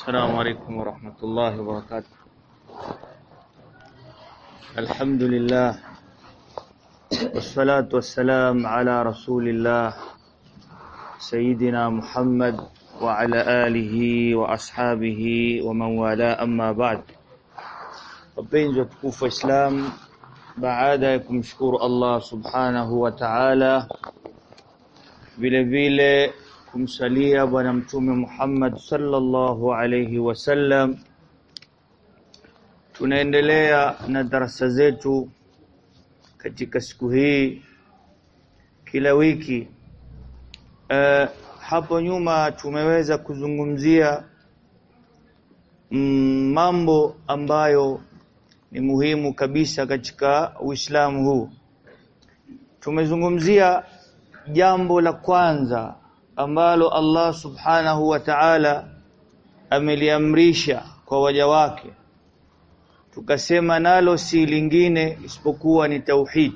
السلام عليكم ورحمة الله وبركاته. الحمد لله والصلاة والسلام على رسول الله سيدنا محمد وعلى آله وأصحابه ومن والاه. أما بعد wapenzi watukufu Islam baada ya kumshukuru Allah subhanahu wa ta'ala vile kumsalia bwana mtume Muhammad sallallahu alayhi wasallam tunaendelea na darasa zetu katika siku hii kila wiki. Uh, hapo nyuma tumeweza kuzungumzia mm, mambo ambayo ni muhimu kabisa katika Uislamu huu. Tumezungumzia jambo la kwanza ambalo Allah subhanahu wa ta'ala ameliamrisha kwa waja wake. Tukasema nalo si lingine isipokuwa ni tauhid.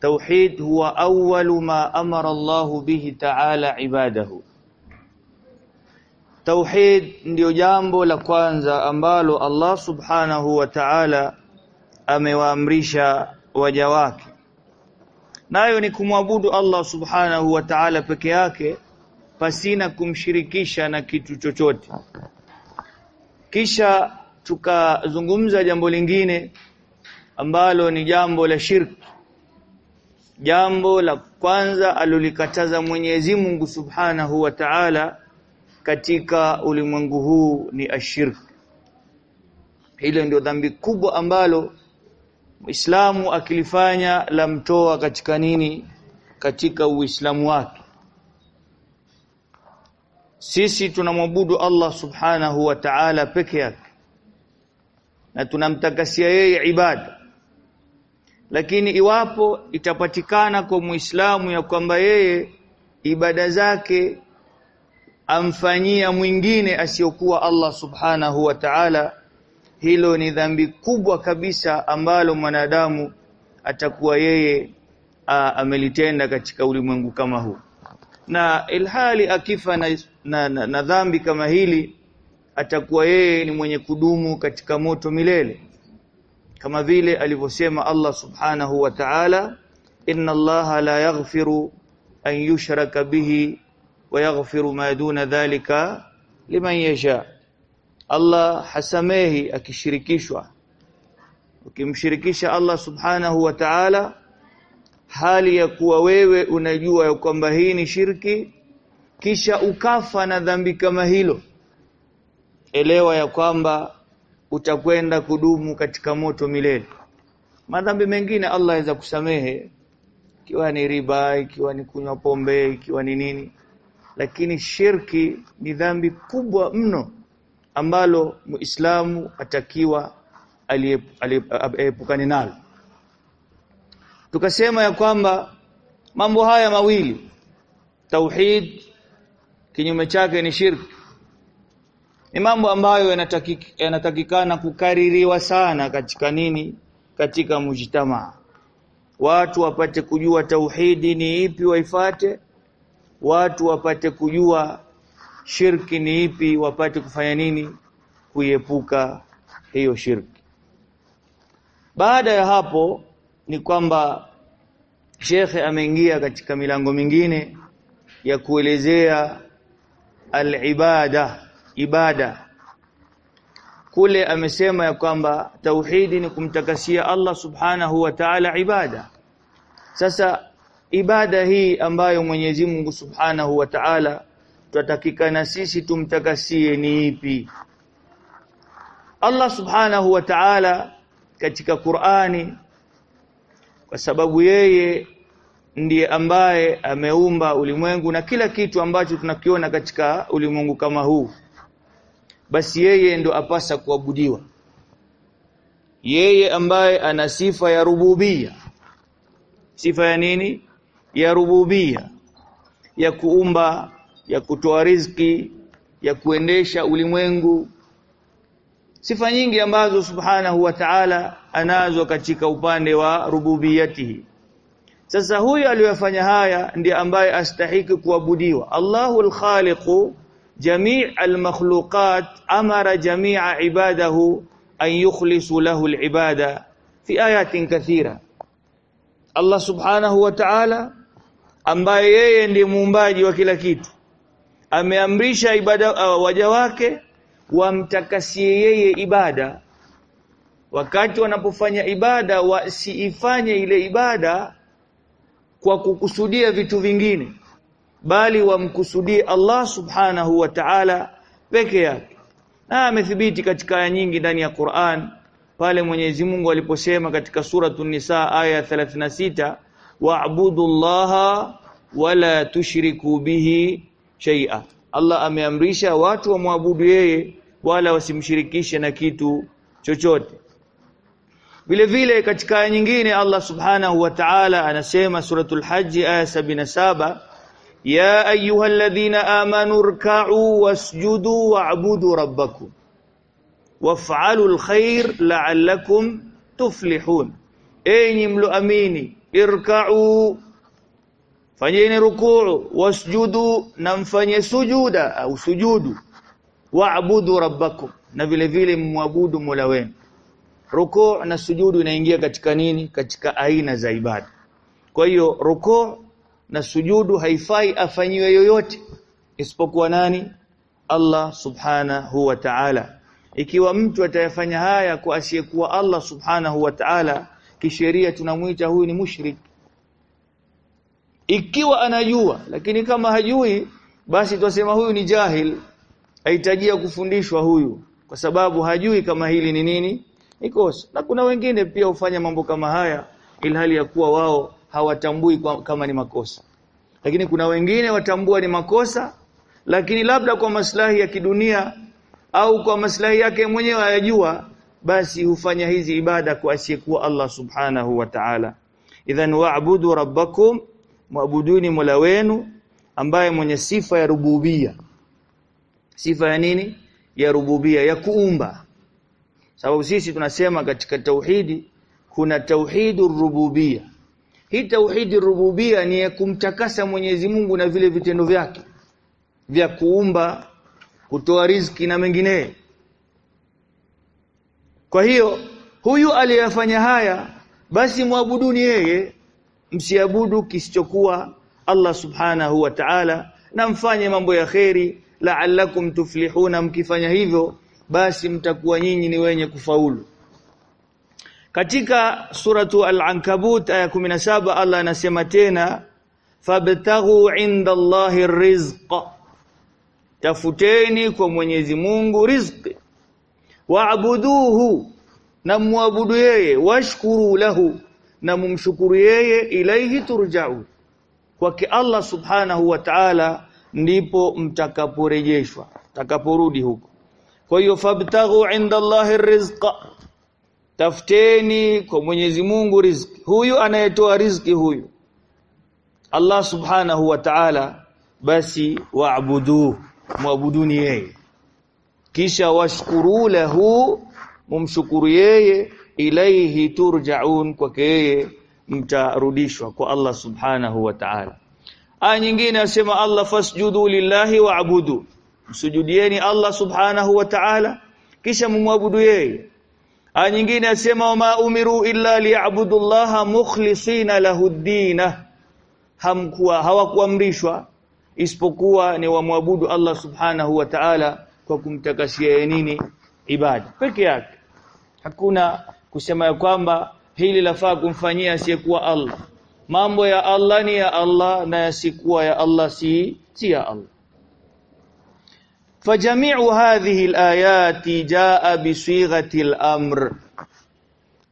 Tauhid huwa awwalu ma amara Allah bihi ta'ala ibadahu. Tauhid ndio jambo la kwanza ambalo Allah subhanahu wa ta'ala amewaamrisha waja wake nayo ni kumwabudu Allah subhanahu wa ta'ala peke yake pasina kumshirikisha na kitu chochote. Kisha tukazungumza jambo lingine ambalo ni jambo la shirki jambo la kwanza alolikataza Mwenyezi Mungu Subhanahu wa Ta'ala katika ulimwengu huu ni ashirki hilo ndio dhambi kubwa ambalo Muislamu akilifanya la mtoa katika nini? Katika Uislamu wake. Sisi tunamwabudu Allah Subhanahu wa Ta'ala peke yake. Na tunamtakasia yeye ibada. Lakini iwapo itapatikana kwa Muislamu ya kwamba yeye ibada zake amfanyia mwingine asiyokuwa Allah Subhanahu wa Ta'ala hilo ni dhambi kubwa kabisa ambalo mwanadamu atakuwa yeye a, amelitenda katika ulimwengu kama huu. Na ilhali akifa na, na, na, na dhambi kama hili atakuwa yeye ni mwenye kudumu katika moto milele. Kama vile alivyosema Allah subhanahu wa ta'ala inna Allah la yaghfiru an yushraka bihi wa yaghfiru ma duna dhalika liman yasha Allah hasamehi akishirikishwa. Ukimshirikisha Allah subhanahu wa ta'ala hali ya kuwa wewe unajua ya kwamba hii ni shirki kisha ukafa na dhambi kama hilo elewa ya kwamba utakwenda kudumu katika moto milele. Madhambi mengine Allah aweza kusamehe ikiwa ni riba ikiwa ni kunywa pombe ikiwa ni nini. Lakini shirki ni dhambi kubwa mno ambalo muislamu atakiwa aliepukane nalo. Tukasema ya kwamba mambo haya mawili tauhid kinyume chake ni shirki ni mambo ambayo yanatakikana kukaririwa sana katika nini? Katika mujtamaa. Watu wapate kujua tauhidi ni ipi waifate watu wapate kujua shirki ni ipi wapate kufanya nini kuiepuka hiyo shirki? Baada ya hapo ni kwamba shekhe ameingia katika milango mingine ya kuelezea alibada ibada. Kule amesema ya kwamba tauhidi ni kumtakasia Allah subhanahu wa ta'ala ibada. Sasa ibada hii ambayo Mwenyezi Mungu subhanahu wa ta'ala tutatakikana sisi tumtakasie ni ipi? Allah subhanahu wa ta'ala katika Qur'ani kwa sababu yeye ndiye ambaye ameumba ulimwengu na kila kitu ambacho tunakiona katika ulimwengu kama huu. Basi yeye ndo apasa kuabudiwa. Yeye ambaye ana sifa ya rububia. Sifa ya nini? Ya rububia. Ya kuumba ya kutoa riziki ya kuendesha ulimwengu. Sifa nyingi ambazo subhanahu wa ta'ala anazo katika upande wa rububiyatihi. Sasa huyu aliyofanya haya ndiye ambaye astahiki kuabudiwa. Allahul Khaliq jami' al-makhluqat amara jami'a ibadahu an yukhlisu lahu al-ibada fi ayatin kathira. Allah subhanahu wa ta'ala ambaye yeye ndiye muumbaji wa kila kitu ameamrisha ibada uh, waja wake wamtakasie yeye ibada. Wakati wanapofanya ibada wasiifanye ile ibada kwa kukusudia vitu vingine bali wamkusudie Allah subhanahu wa ta'ala peke yake. Na amethibiti katika aya nyingi ndani ya Qur'an pale Mwenyezi Mungu aliposema katika suratul Nisa aya 36 wa'budullaha wala tushriku bihi shay'a. Allah ameamrisha watu wamwabudu yeye wala wasimshirikishe na kitu chochote. Vile vile katika aya nyingine Allah subhanahu wa ta'ala anasema suratul hajj aya 77 ya ayyuhalladhina amanu rka'u wasjudu wa'budu rabbakum waf'alu alkhair la'allakum tuflihun. Enyi mloamini irka'u fanyeni rukuu wasjudu na mfanye sujuda au sujudu. Wa'budu rabbakum na vile vile mwabudu Mola wenu. Rukuu na sujudu inaingia katika nini? Katika aina za ibada. Kwa hiyo rukuu na sujudu haifai afanyiwe yoyote. Isipokuwa nani? Allah subhanahu wa ta'ala. Ikiwa mtu atayafanya haya kwa asiyekuwa Allah subhanahu wa ta'ala kisheria tunamuita huyu ni mushrik ikiwa anajua lakini kama hajui basi twasema huyu ni jahil. Ahitajia kufundishwa huyu kwa sababu hajui kama hili ni nini ni kosa. Na kuna wengine pia hufanya mambo kama haya ilhali ya kuwa wao hawatambui kwa, kama ni makosa. Lakini kuna wengine watambua ni makosa lakini labda kwa maslahi ya kidunia au kwa maslahi yake mwenyewe ayajua basi hufanya hizi ibada kwa asiyekuwa Allah subhanahu wa ta'ala. Idhan wa'budu rabbakum muabuduni mola wenu ambaye mwenye sifa ya rububia. Sifa ya nini? Ya rububia ya kuumba. Sababu sisi tunasema katika tauhidi kuna tauhidu rububia. Hii tauhidi rububia ni ya kumtakasa Mwenyezi Mungu na vile vitendo vyake. Vya kuumba kutoa riziki na mengineyo. Kwa hiyo huyu aliyafanya haya basi mwabuduni yeye msiabudu kisichokuwa Allah subhanahu wa ta'ala na mfanye mambo ya kheri la'allakum tuflihuna mkifanya hivyo basi mtakuwa nyinyi ni wenye kufaulu. Katika suratu al-ankabut aya 17 Allah anasema tena fabtaghu inda Allahi rizq. Tafuteni kwa Mwenyezi Mungu riziki waabuduhu na muabudu yeye washkuru lahu na mumshukuru yeye ilaihi turja'u. Kwake Allah subhanahu wa ta'ala ndipo mtakaporejeshwa takaporudi huko. Kwa hiyo fabtaghu inda Allahi rizqa tafuteni kwa Mwenyezi Mungu riziki. Huyu anayetoa riziki huyu Allah subhanahu wa ta'ala basi waabudu muabuduni yeye. Kisha washkuru lahu mumshukuru yeye ilaihi turjaun kwake yeye mtarudishwa kwa Allah subhanahu wa ta'ala. Aya nyingine asema Allah fasjudu lillahi waabudu msujudieni Allah subhanahu wa ta'ala kisha mumwabudu yeye. Aya nyingine asema wama umiru illa liya'budu llaha mukhlisina lahu dina, hamkuwa hawakuamrishwa isipokuwa ni wamwabudu Allah subhanahu wa ta'ala kwa kumtakasia nini? Ibada. Peke yake. Hakuna kusema ya kwamba hili lafaa kumfanyia asiyekuwa Allah. Mambo ya Allah ni ya Allah na yasikuwa ya Allah si si ya Allah. Fajami'u hadhihi alayati jaa bisighatil amr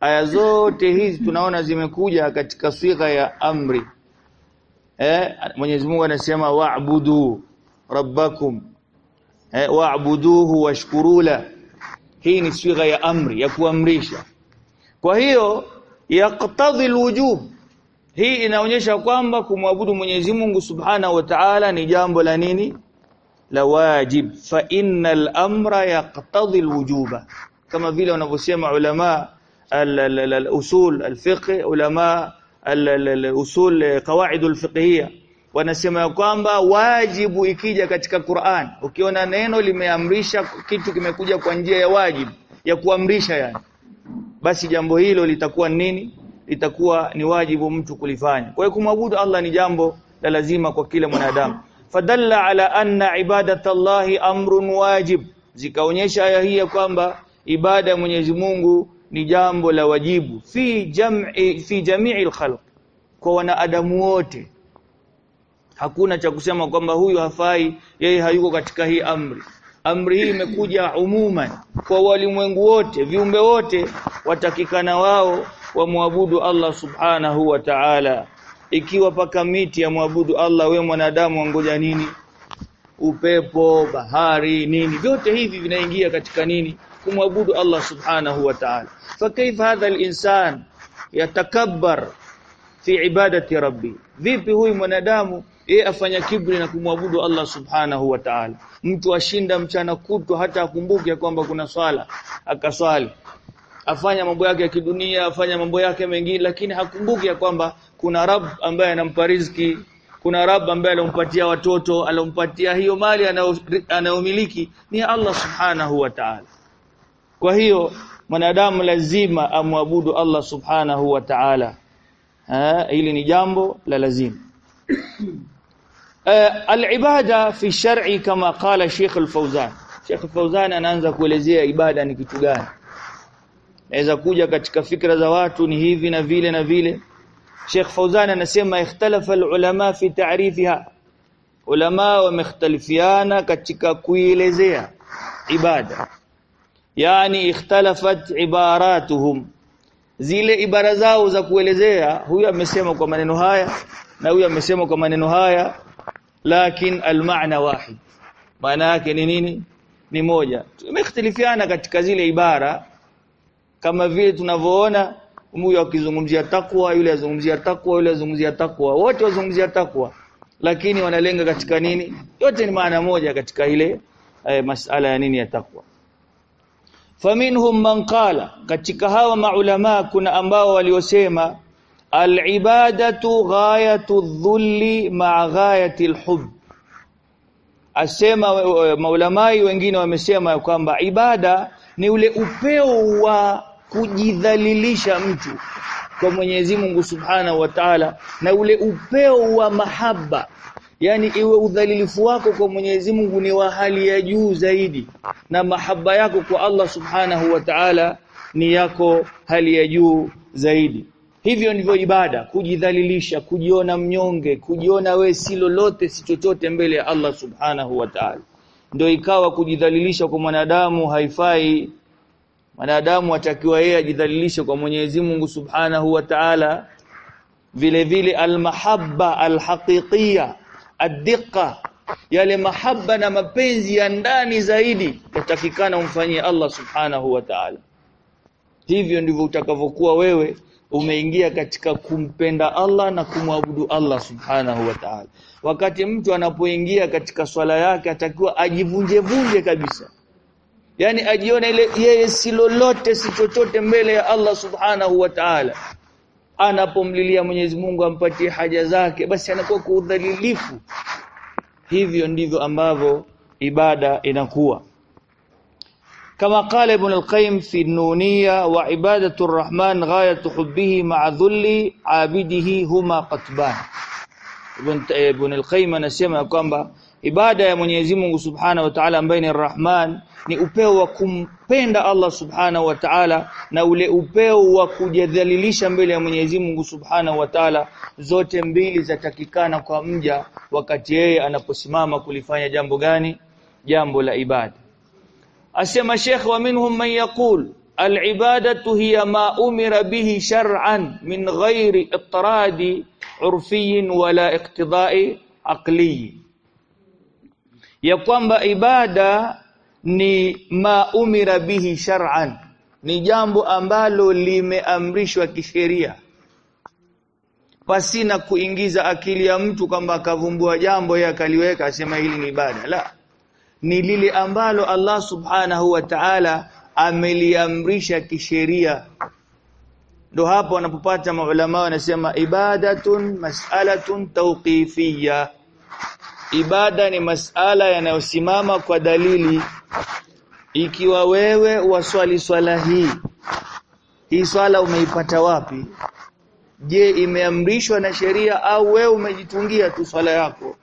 aya zote hizi tunaona zimekuja katika sigha ya amri. Eh Mwenyezi Mungu anasema wa'budu rabbakum. Eh wa'buduhu washkurula. Hii ni swiga ya amri ya kuamrisha kwa hiyo yaqtadhi alwujub. Hii inaonyesha kwamba kumwabudu Mwenyezi Mungu Subhanahu wa Ta'ala ni jambo la nini? La wajib. Fa innal amra yaqtadhi alwujuba. Kama vile wanavyosema ulama al-usul al-fiqh ulama al-usul qawaid al-fiqhiyya. Wanasema kwamba wajibu ikija katika Qur'an. Ukiona neno limeamrisha kitu kimekuja kwa njia ya wajibu ya kuamrisha yani basi jambo hilo litakuwa nini? Litakuwa ni wajibu mtu kulifanya. Kwa hiyo kumwabudu Allah ni jambo la lazima kwa kila mwanadamu. Fadalla ala anna ibadatallahi amrun wajib. Zikaonyesha aya hii kwamba ibada ya Mwenyezi Mungu ni jambo la wajibu. Fi jam'i fi jami'i al-khalq. Kwa wanadamu wote. Hakuna cha kusema kwamba huyu hafai yeye hayuko katika hii amri amri hii imekuja umuman kwa walimwengu wote viumbe wote watakikana wao wamwabudu Allah subhanahu wa ta'ala. Ikiwa paka miti ya mwabudu Allah we mwanadamu wangoja nini? Upepo bahari nini? Vyote hivi vinaingia katika nini? Kumwabudu Allah subhanahu wa ta'ala. Fa kaifa hadha al-insan yatakabbar fi ibadati rabbi? Vipi huyu mwanadamu yeye afanya kibri na kumwabudu Allah subhanahu wa ta'ala. Mtu ashinda mchana kutwa hata akumbuke kwamba kuna swala akaswali. Afanya mambo yake ya kidunia afanya mambo yake mengine lakini hakumbuki ya kwamba kuna Rabb ambaye anampa riziki kuna Rabb ambaye alompatia watoto alompatia hiyo mali anayomiliki ni Allah subhanahu wa ta'ala. Kwa hiyo mwanadamu lazima amwabudu Allah subhanahu wa ta'ala. Hili ni jambo la lazima al-ibada fi shar'i kama qala Sheikh al-Fawzan. Sheikh al-Fawzan anaanza kuelezea ibada ni kitu gani. Naweza kuja katika fikra za watu ni hivi na vile na vile. Sheikh Fauzan anasema ikhtalafa ulama fi ta'rifiha. Ulama wamekhtalifiana katika kuielezea ibada. Yani ikhtalafat ibaratuhum. Zile ibara zao za kuelezea huyu amesema kwa maneno haya na huyu amesema kwa maneno haya lakin almaana wahid. Maana yake ni nini? Ni moja. Tumekhtilifiana katika zile ibara kama vile tunavyoona huyu akizungumzia takwa yule azungumzia takwa yule azungumzia takwa wote wazungumzia takwa lakini wanalenga katika nini? Yote ni maana moja katika ile eh, masala ya nini ya takwa faminhum man qala katika hawa maulama kuna ambao waliosema alibadatu ghayatu dhulli ma'a ghayati alhub. Asema maulamai wengine wamesema kwamba ibada ni ule upeo wa kujidhalilisha mtu kwa Mwenyezi Mungu Subhanahu wa Ta'ala na ule upeo wa mahaba. Yani iwe udhalilifu wako kwa Mwenyezi Mungu ni wa hali ya juu zaidi na mahaba yako kwa Allah Subhanahu wa Ta'ala ni yako hali ya juu zaidi hivyo ndivyo ibada kujidhalilisha kujiona mnyonge kujiona we si lolote si chochote mbele ya Allah Subhanahu wa Ta'ala. Ndio ikawa kujidhalilisha kwa mwanadamu haifai. Mwanadamu atakiwa yeye ajidhalilishe kwa Mwenyezi Mungu Subhanahu wa Ta'ala. Vile vile almahabba alhaqiqiyya addiqa yale mahaba na mapenzi ya ndani zaidi yatakikana umfanyie Allah Subhanahu wa Ta'ala. Hivyo ndivyo utakavyokuwa wewe umeingia katika kumpenda Allah na kumwabudu Allah Subhanahu wa Ta'ala. Wakati mtu anapoingia katika swala yake atakiwa ajivunje vunje kabisa. Yani ajione ile yeye si lolote si chochote mbele ya Allah Subhanahu wa Ta'ala. Anapomlilia Mwenyezi Mungu ampatie haja zake basi anakuwa kwa udhalilifu. Hivyo ndivyo ambavyo ibada inakuwa كما قال ابن القيم في النونية وعبادة الرحمن غاية حبه مع ذل عابده هما قطبان ابن ابن القيم anasema kwamba ibada ya Mwenyezi Mungu Subhanahu wa Ta'ala ambaye ni Rahman ni upeo wa kumpenda Allah Subhanahu wa Ta'ala na ule upeo wa kujadhalilisha mbele ya Mwenyezi Mungu Subhanahu wa Ta'ala zote mbili zatakikana kwa mja wakati yeye anaposimama kulifanya jambo gani jambo la ibada asema Sheikh wa minhum man yaqul alibadatu hiya ma umira bihi shar'an min ghairi ittiradi urfiyin wala iqtidai aqliyi ya kwamba ibada ni ma umira bihi shar'an ni jambo ambalo limeamrishwa kisheria. Pasina kuingiza akili ya mtu kwamba akavumbua jambo yakaliweka akaliweka asema hili ni ibada. La ni lile ambalo Allah subhanahu wa ta'ala ameliamrisha kisheria. Ndo hapo wanapopata maulama wanasema ibadatun mas'alatun tawqifiyya. Ibada ni masala yanayosimama kwa dalili. Ikiwa wewe waswali swala hii hii swala umeipata wapi? Je imeamrishwa na sheria au wewe umejitungia tu swala yako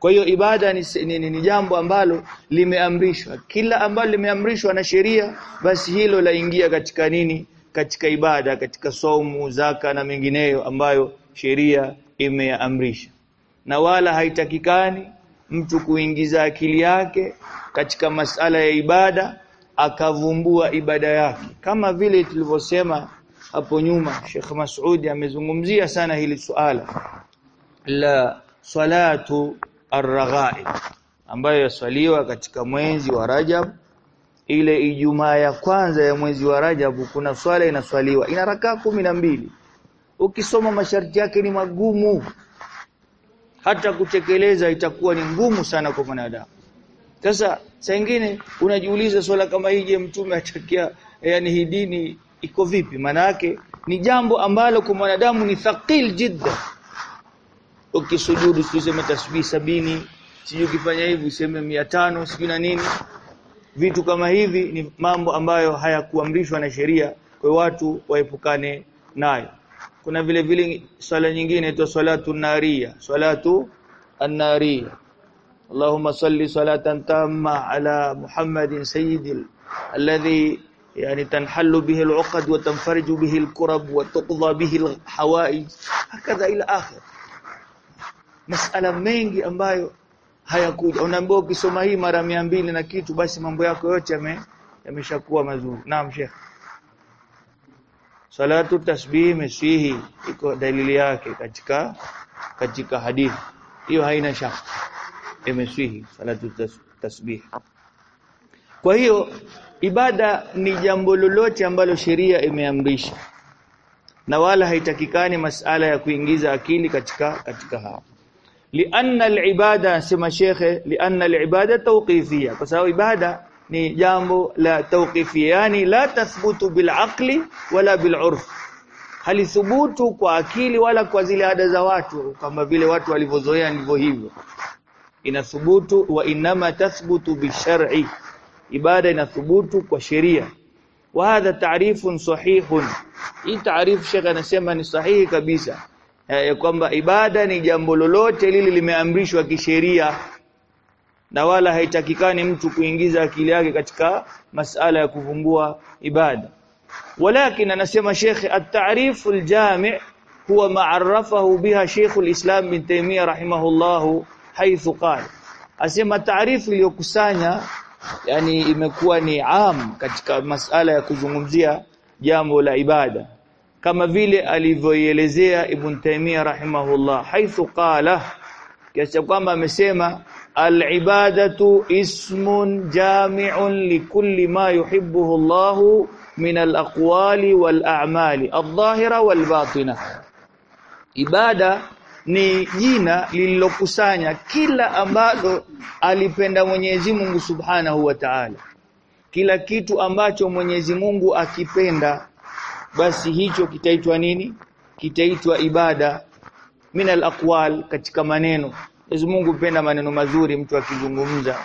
kwa hiyo ibada ni, ni, ni, ni jambo ambalo limeamrishwa. Kila ambalo limeamrishwa na sheria basi hilo laingia katika nini? Katika ibada katika somu zaka na mengineyo ambayo sheria imeamrisha. Na wala haitakikani mtu kuingiza akili yake katika masala ya ibada akavumbua ibada yake. Kama vile tulivyosema hapo nyuma Sheikh Mas'udi amezungumzia sana hili suala la salatu ar-raghaib ambayo yaswaliwa katika mwezi wa Rajab. Ile Ijumaa ya kwanza ya mwezi wa Rajab kuna swala inaswaliwa ina rakaa kumi na mbili. Ukisoma masharti yake ni magumu. Hata kutekeleza itakuwa ni ngumu sana kwa mwanadamu. Sasa saingine unajiuliza swala kama hii je mtume atakia yani hii dini iko vipi? Maana ni jambo ambalo kwa mwanadamu ni thaqil jidda ukisujudu useme tasbih sabini sijui ukifanya hivi useme mia tano sijui na nini vitu kama hivi ni mambo ambayo hayakuamrishwa na sheria kwa watu waepukane nayo kuna vile vile swala nyingine inaitwa salatu naria salatu an-naria اللهم صل صلاة تامة على محمد سيد الذي يعني تنحل به العقد وتنفرج به الكرب وتقضى به الحوائج هكذا إلى اخر masala mengi ambayo hayakuja. Unaambiwa ukisoma hii mara mbili na kitu basi mambo yako yote yame yameshakuwa mazuri. Naam sheikh. Salatu tasbih mesihi iko dalili yake katika katika hadithi. Hiyo haina shaka. Imesihi salatu tasbih. Kwa hiyo ibada ni jambo lolote ambalo sheria imeamrisha. Na wala haitakikani masala ya kuingiza akili katika katika hapo lianna alibada sema shekhe lianna alibada توقيفيه kwa sababu ibada ni jambo la tawqifiyya yani la tathbutu bilaqli wala bilurf halithubutu kwa akili wala kwa zile ada za watu. Kama vile watu walivyozoea ndivyo hivyo. Inathubutu wa inama tathbutu bishar'i. Ibada inathubutu kwa sheria. Wa hadha ta'rifun sahihun. Hii taarifu shekha anasema ni sahihi kabisa ya kwamba ibada ni jambo lolote lile limeamrishwa kisheria na wala haitakikani mtu kuingiza akili yake katika masala ya kuvumbua ibada. Walakin anasema shekhe at-ta'rif al-jami' huwa ma'arrafahu biha Sheikh al-Islam bin Taymiyyah rahimahullahu haithu qala. Asema taarifu iliyokusanya yani imekuwa ni am katika masala ya kuzungumzia jambo la ibada kama vile alivyoielezea Ibn Taymiyyah rahimahullah haithu qala kiasi kwamba amesema al-ibadatu ismun jami'un likulli ma yuhibbuhu Allah min al-aqwali wal-a'mali adh-dhahira wal-batina. Ibada ni jina lililokusanya kila ambalo alipenda Mwenyezi Mungu Subhanahu wa Ta'ala. Kila kitu ambacho Mwenyezi Mungu akipenda basi hicho kitaitwa nini? Kitaitwa ibada. Min al-aqwal katika maneno. Mwenyezi Mungu hupenda maneno mazuri mtu akizungumza.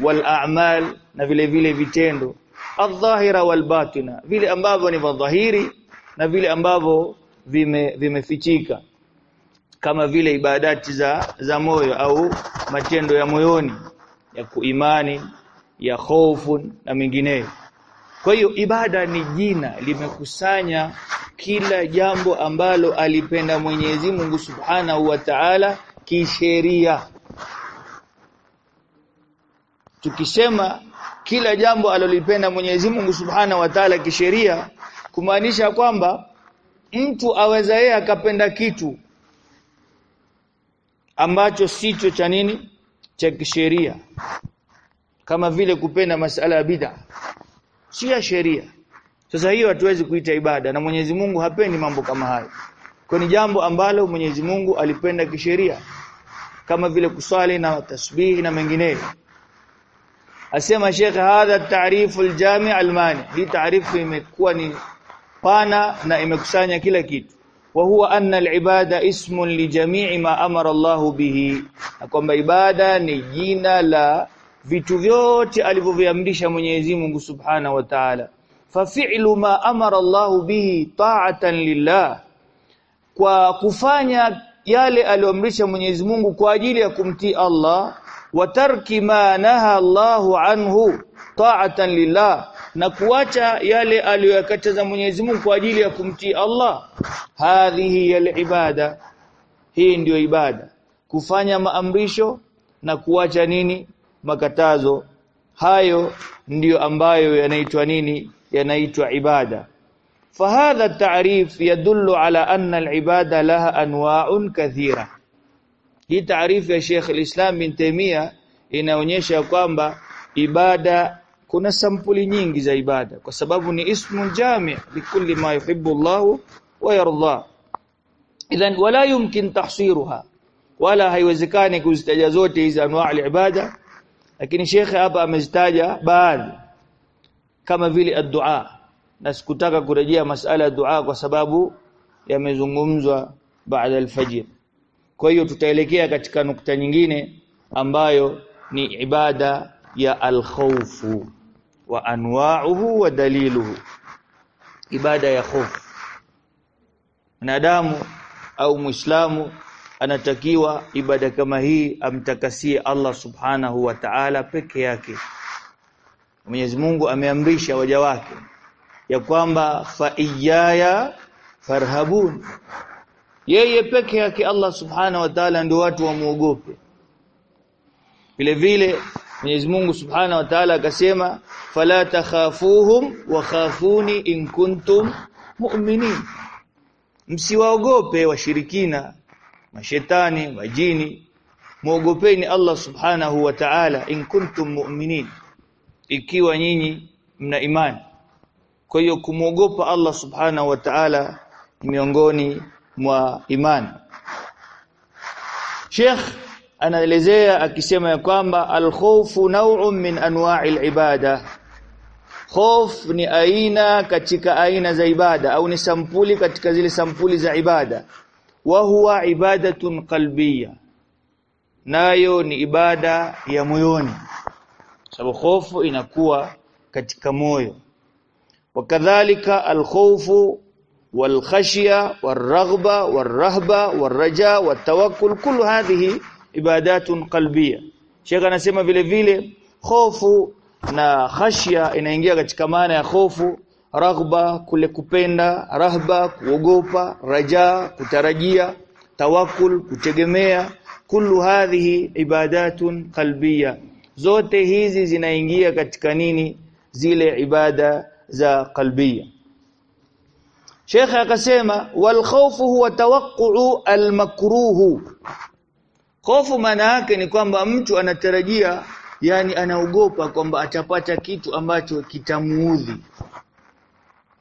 Wal a'mal na vile vile vitendo. Adh-dhahira wal batina vile ambavyo ni dhahiri na vile ambavyo vime vimefichika. Kama vile ibadati za za moyo au matendo ya moyoni. Ya kuimani ya hofu na mengineyo kwa hiyo ibada ni jina limekusanya kila jambo ambalo alipenda Mwenyezi Mungu Subhanahu wa Ta'ala kisheria. Tukisema kila jambo alolipenda Mwenyezi Mungu Subhanahu wa Ta'ala kisheria kumaanisha kwamba mtu aweza yeye akapenda kitu ambacho sicho cha nini? Cha kisheria. Kama vile kupenda masala ya bid'a si ya sheria. Sasa hiyo hatuwezi kuita ibada na Mwenyezi Mungu hapendi mambo kama hayo. Kwa ni jambo ambalo Mwenyezi Mungu alipenda kisheria kama vile kusali na tasbihi na mengineyo. Asema Sheikh hadha taarifu aljami' almani. Hii taarifu imekuwa ni pana na imekusanya kila kitu. Wa huwa anna al-ibada ismun li jami'i ma amara Allah bihi. Na kwamba ibada ni jina la vitu vyote alivyoviamrisha Mwenyezi Mungu Subhana wa Ta'ala. Fa fi'lu ma amara Allah bihi ta'atan lillah. Kwa kufanya yale aliyoamrisha Mwenyezi Mungu kwa ajili ya kumtii Allah wa tarki ma naha Allahu anhu ta'atan lillah. Na kuacha yale aliyokataza Mwenyezi Mungu kwa ajili ya kumtii Allah. Hadhihi al-ibada. Hii ndio ibada. Kufanya maamrisho na kuacha nini makatazo. Hayo ndiyo ambayo yanaitwa nini? Yanaitwa ibada. Fahadha ta'rif yadullu ala anna al-ibada laha anwa'un kathira. Hii taarifu ya Sheikh al-Islam bin Taimia inaonyesha kwamba ibada kuna sampuli nyingi za ibada. Kwa sababu ni ismu jami' likulli ma yuhibbu Allah wa yarda. Idhan wala yumkin tahsiruha. Wala haiwezekani kuzitaja zote hizi anwa' al-ibada lakini shekhe hapa amezitaja baadhi kama vile ad-du'a. Na sikutaka kurejea masala ya dua kwa sababu yamezungumzwa baada al-fajr. Kwa hiyo tutaelekea katika nukta nyingine ambayo ni ibada ya al-khawfu wa anwa'uhu wa daliluhu. Ibada ya hofu mwanadamu au muislamu anatakiwa ibada kama hii amtakasie Allah subhanahu wa ta'ala peke yake. Mwenyezi Mungu ameamrisha waja wake ya kwamba fa iyaya farhabun yeye peke yake Allah subhanahu wa ta'ala ndio watu wamuogope vile vile Mwenyezi Mungu subhanahu wa ta'ala akasema fala takhafuhum wa khafuni in kuntum mu'minin msiwaogope washirikina mashetani majini. Muogopeni Allah subhanahu wa ta'ala in kuntum mu'minin. Ikiwa nyinyi mna imani. Kwa hiyo kumwogopa Allah subhanahu wa ta'ala ni miongoni mwa imani. Sheikh anaelezea akisema ya kwamba al-khawfu naw'un min anwa'i al-ibada. Khof ni aina katika aina za ibada au ni sampuli katika zile sampuli za ibada wa huwa ibadatun qalbiyya nayo ni ibada ya moyoni sababu hofu inakuwa katika moyo wakadhalika alkhawfu والخشيه والرغبه والرهبه والرجاء والتوكل كل هذه عبادات قلبيه Sheikh anasema vile vile hofu na khashya inaingia katika maana ya hofu raghba kule kupenda rahba kuogopa raja kutarajia tawakul kutegemea. Kullu hadhihi ibadatun qalbiyya. Zote hizi zinaingia katika nini? Zile ibada za qalbiyya. Sheikh akasema wal khawfu huwa tawaqqu'u al makruhu. Khofu maana yake ni kwamba mtu anatarajia yani anaogopa kwamba atapata kitu ambacho kitamuudhi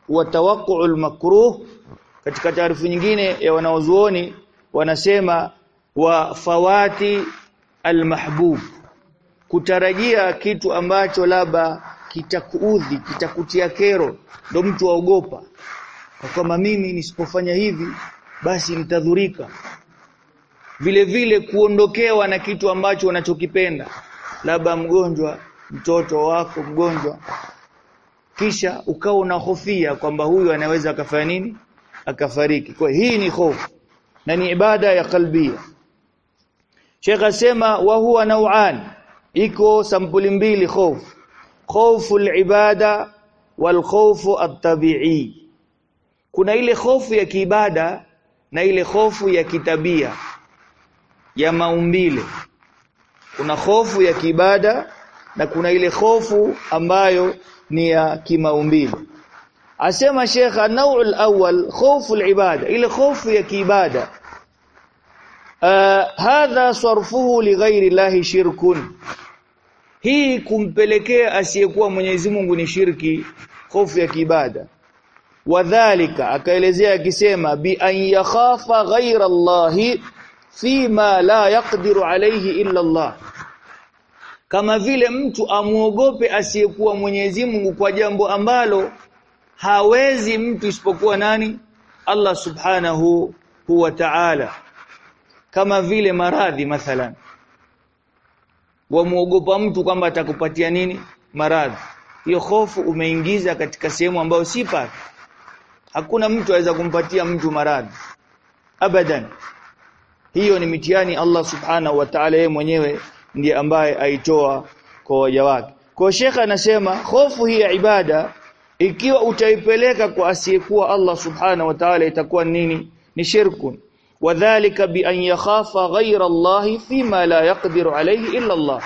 wa tawaqqu'u makruh katika taarifu nyingine ya wanaozuoni wanasema wa fawati al mahbub kutarajia kitu ambacho labda kitakuudhi kitakutia kero ndo mtu aogopa. Kama mimi nisipofanya hivi basi nitadhurika. Vile vile kuondokewa na kitu ambacho unachokipenda labda mgonjwa mtoto wako mgonjwa kisha ukawa unahofia kwamba huyu anaweza akafanya nini? Akafariki. Kwa hii ni hofu na ni ibada ya kalbia. Sheikh asema wa huwa nau'an. Iko sampuli mbili hofu. Hofu al-ibada wal khawfu at-tabi'i. Kuna ile hofu ya kiibada na ile hofu ya kitabia ya maumbile. Kuna hofu ya kiibada na kuna ile hofu ambayo ni ya kimaumbile asema Sheikh an-naw' al-awwal khawfu al-ibada ile hofu ya kiibada hadha sarfuhu li ghairi llahi shirkun hii kumpelekea asiyekuwa Mwenyezi Mungu ni shirki hofu ya kiibada wadhālika akaelezea akisema bi an yakhafa ghayra Allah fima la yaqdiru alayhi illa Allah kama vile mtu amuogope asiyekuwa Mwenyezi Mungu kwa jambo ambalo hawezi mtu isipokuwa nani? Allah subhanahu wa ta'ala. Kama vile maradhi mathalan. Wamuogopa mtu kwamba atakupatia nini? Maradhi. Hiyo hofu umeingiza katika sehemu ambayo si pake. Hakuna mtu aweza kumpatia mtu maradhi. Abadan. Hiyo ni mitiani Allah subhanahu wa ta'ala yeye mwenyewe ndiye ambaye aitoa kwa waja wake. Kwa Sheikh anasema hofu hii ya ibada ikiwa utaipeleka kwa asiyekuwa Allah subhanahu wa ta'ala itakuwa nini? Ni shirkun wadhālika bi an yakhafa ghayra Allah fima la yaqdiru alayhi illa Allah.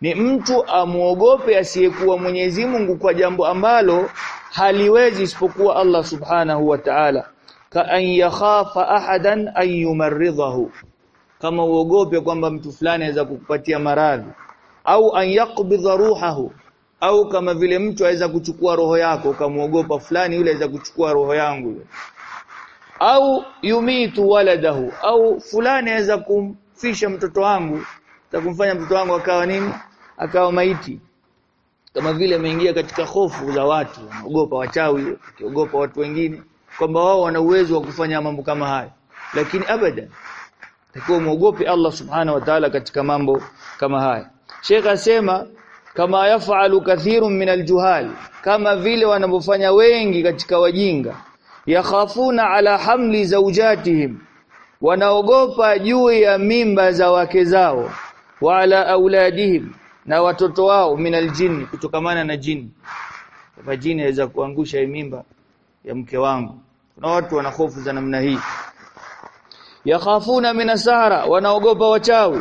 Ni mtu amuogope asiyekuwa Mwenyezi Mungu kwa jambo ambalo haliwezi isipokuwa Allah subhanahu wa ta'ala. Ka an yakhafa ahadan an yumarridahu kama uogope kwamba mtu fulani aweza kukupatia maradhi. Au an yaqbidha ruhahu. Au kama vile mtu aweza kuchukua roho yako ukamuogopa fulani yule aweza kuchukua roho yangu au yumitu waladahu. Au fulani aweza kumfisha mtoto wangu. Kumfanya mtoto wangu akawa nini? Akawa maiti. Kama vile ameingia katika hofu za watu. Wanaogopa wachawi wakiogopa watu wengine. Kwamba wao wana uwezo wa kufanya mambo kama haya lakini abadan takiwa muogope Allah subhanahu wa ta'ala katika mambo kama haya. Sheikh asema kama yafalu kathirun min aljuhal kama vile wanavyofanya wengi katika wajinga yakhafuna ala hamli zawjatihim wanaogopa juu ya mimba za wake zao wala ala auladihim na watoto wao min aljini kutokamana na jini kama jini kuangusha mimba ya mke wangu. Kuna watu wana hofu za namna hii yakhafuna minasara wanaogopa wachawi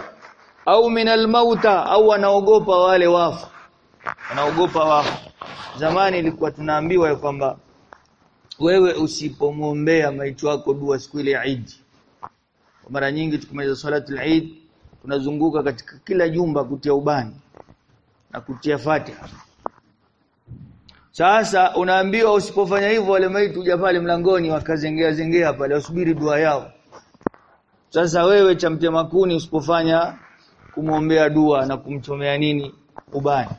au minal mauta au wanaogopa wale wafu. Wanaogopa wafu. Zamani ilikuwa tunaambiwa kwamba wewe usipomwombea maiti wako dua siku ile ya Eid. Mara nyingi tukimaliza salatu al-Eid tunazunguka katika kila jumba kutia ubani na kutia Fatiha. Sasa unaambiwa usipofanya hivyo wale maiti uja pale mlangoni wakazengea zengea pale wasubiri dua yao sasa wewe cha mtema kuni usipofanya kumwombea dua na kumchomea nini ubani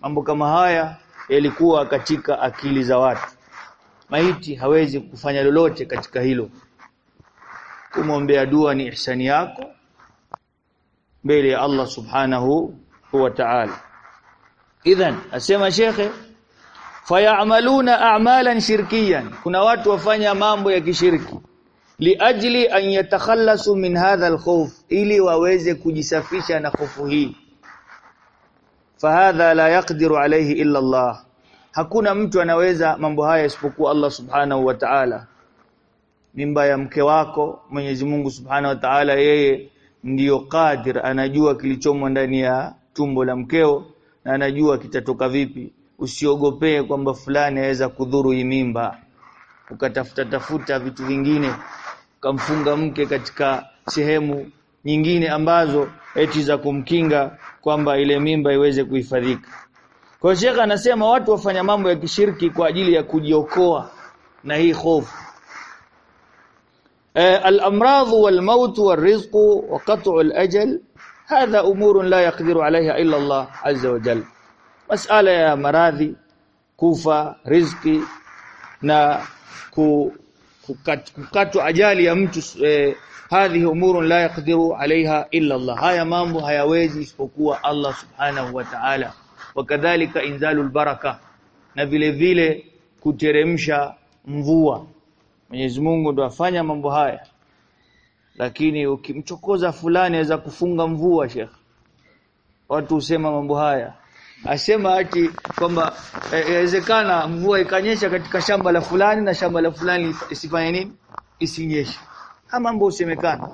mambo kama haya yalikuwa katika akili za watu. Maiti hawezi kufanya lolote katika hilo. Kumwombea dua ni ihsani yako mbele ya Allah subhanahu wa ta'ala. Idhan asema shekhe fayamaluna a'malan shirkiyan. Kuna watu wafanya mambo ya kishirki liajli an yatakhallasu min hadha alkhawf ili waweze kujisafisha na hofu hii. Fahadha la yaqdiru alayhi illa Allah. Hakuna mtu anaweza mambo haya isipokuwa Allah subhanahu wa ta'ala. Mimba ya mke wako Mwenyezi Mungu subhanahu wa ta'ala yeye ndiyo qadir anajua kilichomo ndani ya tumbo la mkeo na anajua kitatoka vipi. Usiogopee kwamba fulani aweza kudhuru hii mimba. Ukatafuta tafuta vitu vingine kamfunga mke katika sehemu nyingine ambazo eti za kumkinga kwamba ile mimba iweze kuhifadhika. Kwa Sheikh anasema watu wafanya mambo ya kishirki kwa ajili ya kujiokoa na hii hofu. Eh, e, al-amradh wal-maut wal-rizq wa qat'u al-ajal hadha umurun la yaqdiru alayha illa Allah azza wa jalla. Masala ya maradhi, kufa, rizki na ku kukatwa ajali ya mtu eh, hadhi umurun la yaqdiru alaiha illa Allah. Haya mambo hayawezi isipokuwa Allah subhanahu wa ta'ala. Wakadhalika inzalul baraka. Na vile vile kuteremsha mvua. Mwenyezi Mungu ndo afanya mambo haya. Lakini ukimchokoza fulani aweza kufunga mvua shekhi watu husema mambo haya asema ati kwamba inawezekana e, mvua ikanyesha katika shamba la fulani na shamba la fulani isifanye nini? Isinyeshe ama mambo usemekana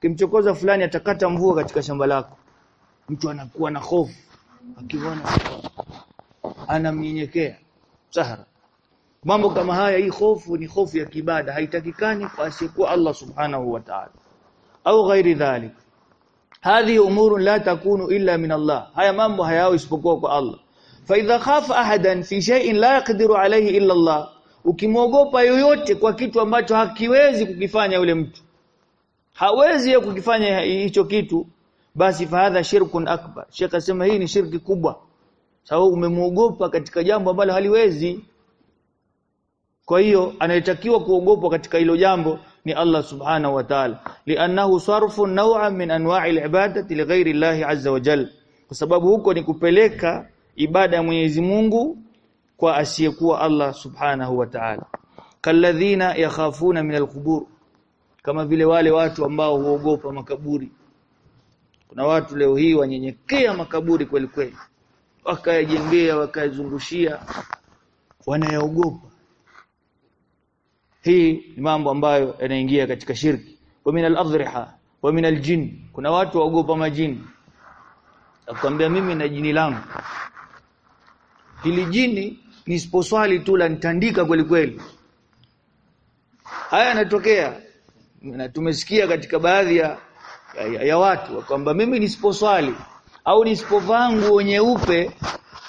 kimchokoza fulani atakata mvua katika shamba lako. Mtu anakuwa na hofu. Akiona anamnyenyekea. Sahara. Mambo kama haya hii hofu ni hofu ya kibada haitakikani kwa asiyekuwa Allah subhanahu wa ta'ala. Au ghairi dhalik hadhi umurun la takunu illa min Allah. Haya mambo hayao isipokuwa kwa Allah. Fa idha khafa ahadan fi shay'in la yaqdiru alayhi illa Allah. Ukimwogopa yoyote kwa kitu ambacho hakiwezi kukifanya yule mtu hawezi ya kukifanya hicho kitu basi fahadha shirkun akbar. Sheikh asema hii ni shirki kubwa sababu umemwogopa katika jambo ambalo haliwezi. Kwa hiyo anayetakiwa kuogopwa katika hilo jambo ni Allah subhanahu wa ta'ala. Li'annahu sarfu naw'an min anwa'i al-ibadati li ghairi Allah azza wa jalla kwa sababu huko ni kupeleka ibada ya Mwenyezi Mungu kwa asiyekuwa Allah subhanahu wa ta'ala. Kalladhina yakhafuna min al-qubur. Kama vile wale watu ambao huogopa makaburi. Kuna watu leo hii wanyenyekea makaburi kweli kweli. Wakayajengea wakayazungushia. Wanayaogopa hii ni mambo ambayo yanaingia katika shirki. Wa min al-adhriha wa min al-jin kuna watu waogopa majini akwambia mimi na jini langu. Hili jini nisiposwali tu la nitandika kweli kweli. Haya yanatokea. Na tumesikia katika baadhi ya, ya, ya watu kwamba mimi nisiposwali au nisipovaa nguo nyeupe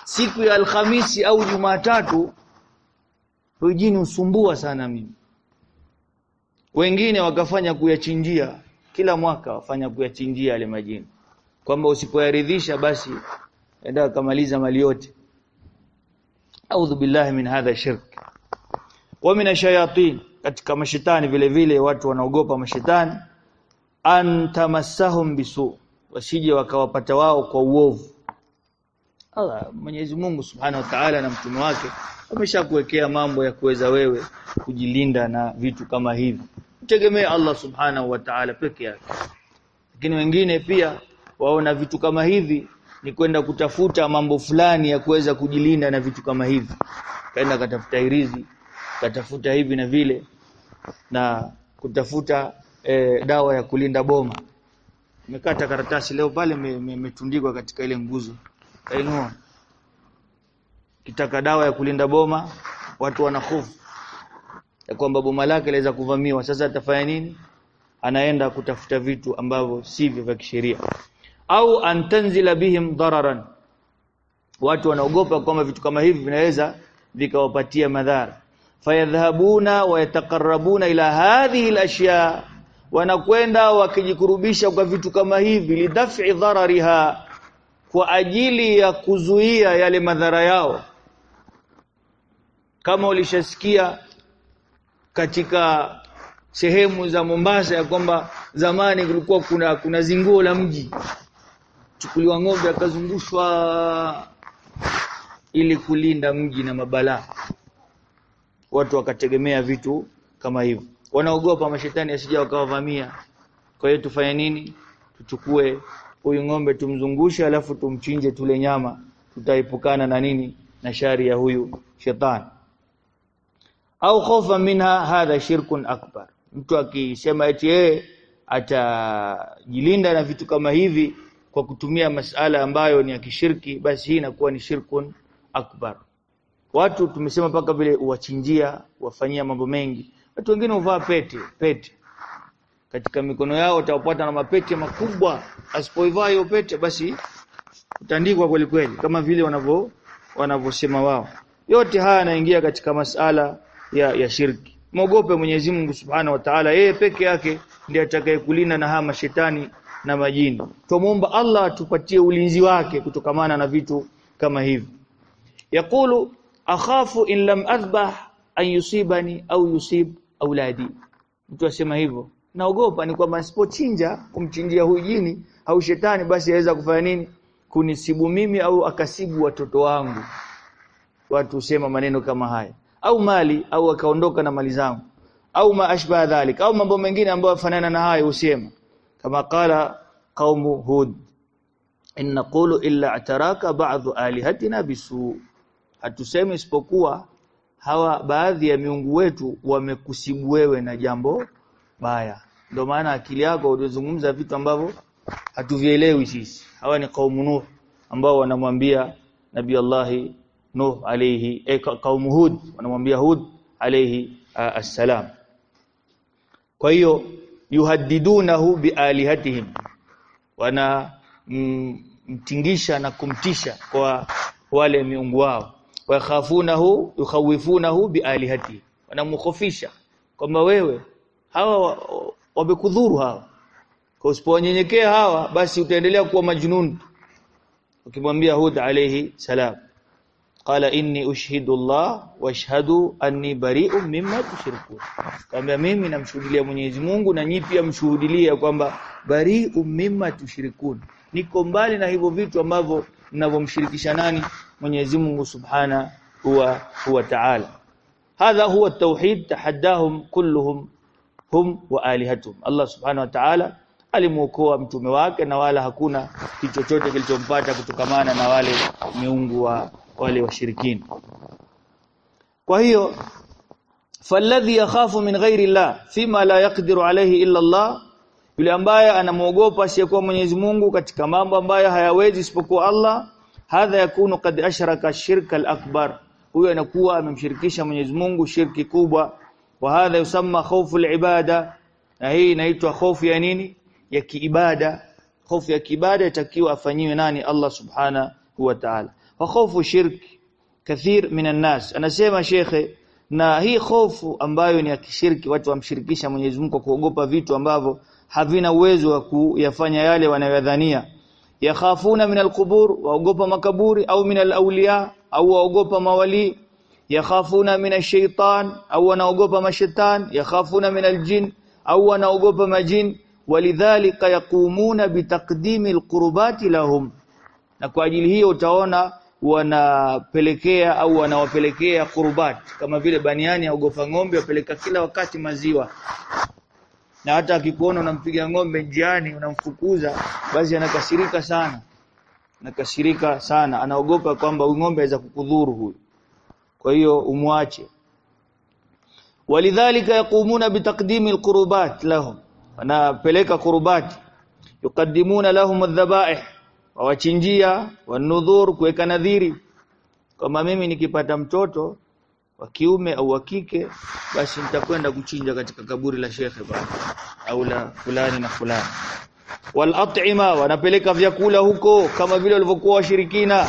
siku ya Alhamisi au Jumatatu huyu jini usumbua sana mimi wengine wakafanya kuyachinjia. Kila mwaka wafanya kuyachinjia yale majini. Kwamba usipoyaridhisha basi enda kamaliza mali yote. Audhu billahi min hadha shirk. Wa min ashayatin katika mashetani vile vile watu wanaogopa mashetani. Antamassahum bisu. Wasije wakawapata wao kwa uovu Allah Mwenyezi Mungu Subhanahu wa Ta'ala na mtume wake ameshakuwekea mambo ya kuweza wewe kujilinda na vitu kama hivi. Tegemee Allah Subhanahu wa Ta'ala peke yake. Lakini wengine pia waona vitu kama hivi ni kwenda kutafuta mambo fulani ya kuweza kujilinda na vitu kama hivi. Kaenda katafuta hirizi katafuta hivi na vile na kutafuta e, dawa ya kulinda boma. Mekata karatasi leo pale imetundikwa me, me, katika ile nguzo ainua kitaka dawa ya kulinda boma watu wana hofu ya kwamba boma lake laweza kuvamiwa. Sasa atafanya nini? Anaenda kutafuta vitu ambavyo sivyo vya kisheria. Au antanzila bihim dararan watu wanaogopa kwamba vitu kama hivi vinaweza vikawapatia madhara. Fayadhhabuna wayataqarrabuna ila hadhihi alashya wanakwenda wakijikurubisha kwa vitu kama hivi lidaf'i dharariha kwa ajili ya kuzuia yale madhara yao. Kama ulishasikia katika sehemu za Mombasa ya kwamba zamani kulikuwa kuna kuna zinguo la mji. Chukuliwa ng'ombe akazungushwa ili kulinda mji na mabalaa watu wakategemea vitu kama hivyo. Wanaogopa mashetani asija wakawavamia. Kwa hiyo tufanye nini? Tuchukue huyu ng'ombe tumzungushe alafu tumchinje tule nyama tutaepukana na nini? Na shari ya huyu shetani. Au khofa minha hadha shirkun akbar. Mtu akisema eti yeye atajilinda na vitu kama hivi kwa kutumia masala ambayo ni ya kishirki basi hii inakuwa ni shirkun akbar. Watu tumesema paka vile uwachinjia wafanyia mambo mengi. Watu wengine huvaa pete pete katika mikono yao utapata na mapete makubwa. Asipoivaa hiyo pete basi utandikwa kweli kweli kama vile wanavyo wanavyosema wao. Yote haya yanaingia katika masala ya, ya shirki. Mogope Mwenyezi Mungu Subhanahu wa Ta'ala yeye peke yake ndiye atakayekulinda na haya mashetani na majini. Tumuomba Allah atupatie ulinzi wake kutokamana na vitu kama hivi. Yakulu akhafu in lam adhbah an yusibani au yusib auladi mtu asema hivyo naogopa ni kwamba nisipochinja kumchinjia huyu jini au shetani basi aweza kufanya nini? Kunisibu mimi au akasibu watoto wangu. Watu usema maneno kama haya. Au mali au akaondoka na mali zangu. Au maashba dhalik. Au mambo mengine ambayo yafanana na hayo usema kama qala qaumu hud in naqulu illa ataraka ba'dhu alihatina bisu. Hatusemi isipokuwa hawa baadhi ya miungu wetu wamekusibu wewe na jambo baya ndio maana akili yako unazungumza vitu ambavyo hatuvielewi sisi. Hawa ni kaumu nuh ambao wanamwambia nabii Allah nuh alayhi e, kaumu hud wanamwambia hud alayhi assalam. Kwa hiyo yuhaddidunahu bialihatihim wana mtingisha na kumtisha kwa wale miungu wao. Wakhafunahu yukhawifunahu bialihati wanamkhofisha kwamba wewe hawa wamekudhuru hawa. Kwa usiponyenyekea hawa basi utaendelea kuwa majnun. Ukimwambia Hud alayhi salam. Qala inni ushhidu Allah washhadu anni bari'un mimma tushrikun. Kwamba mimi namshuhudia Mwenyezi Mungu na nyinyi pia mshuhudilia kwamba bari'un mimma tushrikun. Niko mbali na hivyo vitu ambavyo mnavyomshirikisha nani? Mwenyezi Mungu Subhana huwa huwa Ta'ala. Hadha huwa at-tauhid tahaddahum kulluhum hum wa alihatuhum Allah Subhanahu wa Ta'ala alimuokoa mtume wake na wala hakuna kitu kilichompata kutokamana na wale miungu wa wale washirikini kwa hiyo falladhi yakhafu min ghairi Allah fima la yaqdiru alayhi illa Allah yule ambaye anamuogopa asiyekuwa Mwenyezi Mungu katika mambo ambayo hayawezi isipokuwa Allah hadha yakunu qad ashraka shirka al-akbar. Huyo anakuwa amemshirikisha Mwenyezi Mungu shirki kubwa wa hadha yusamma khawfu al-ibada. Na hii inaitwa hofu ya nini? Ya kiibada. Hofu ya kiibada itakiwa afanyiwe nani? Allah subhana wa ta'ala. Wa hofu shirki kathir minan nas anasema shekhe na hii hofu ambayo ni ya kishirki watu wamshirikisha Mwenyezi Mungu kuogopa vitu ambavyo havina uwezo wa kuyafanya yale wanayodhania yakhafuna min alqubur waogopa makaburi au min alawliya au waogopa mawali yakhafuna min ashaitan au wanaogopa mashetani yakhafuna min aljin au wanaogopa majin. Walidhalika yaqumuna bitaqdimi alqurbati lahum. Na kwa ajili hiyo utaona wanapelekea au wanawapelekea qurbat kama vile baniani aogopa ng'ombe wapeleka kila wakati maziwa. Na hata akikuona unampiga ng'ombe njiani unamfukuza basi anakasirika sana. Anakasirika sana. Anaogopa kwamba ng'ombe aweza kukudhuru huyu kwa hiyo umwache. Walidhalika yaqumuna bitaqdimi alqurubat lahum wanapeleka qurubat. Yuqaddimuna lahum adhabaih wawachinjia wanudhur kuweka nadhiri. Kama mimi nikipata mtoto wa kiume au wa kike basi nitakwenda kuchinja katika kaburi la shekhe bwana au la fulani na fulani. Wal at'ima wanapeleka vyakula huko kama vile walivyokuwa washirikina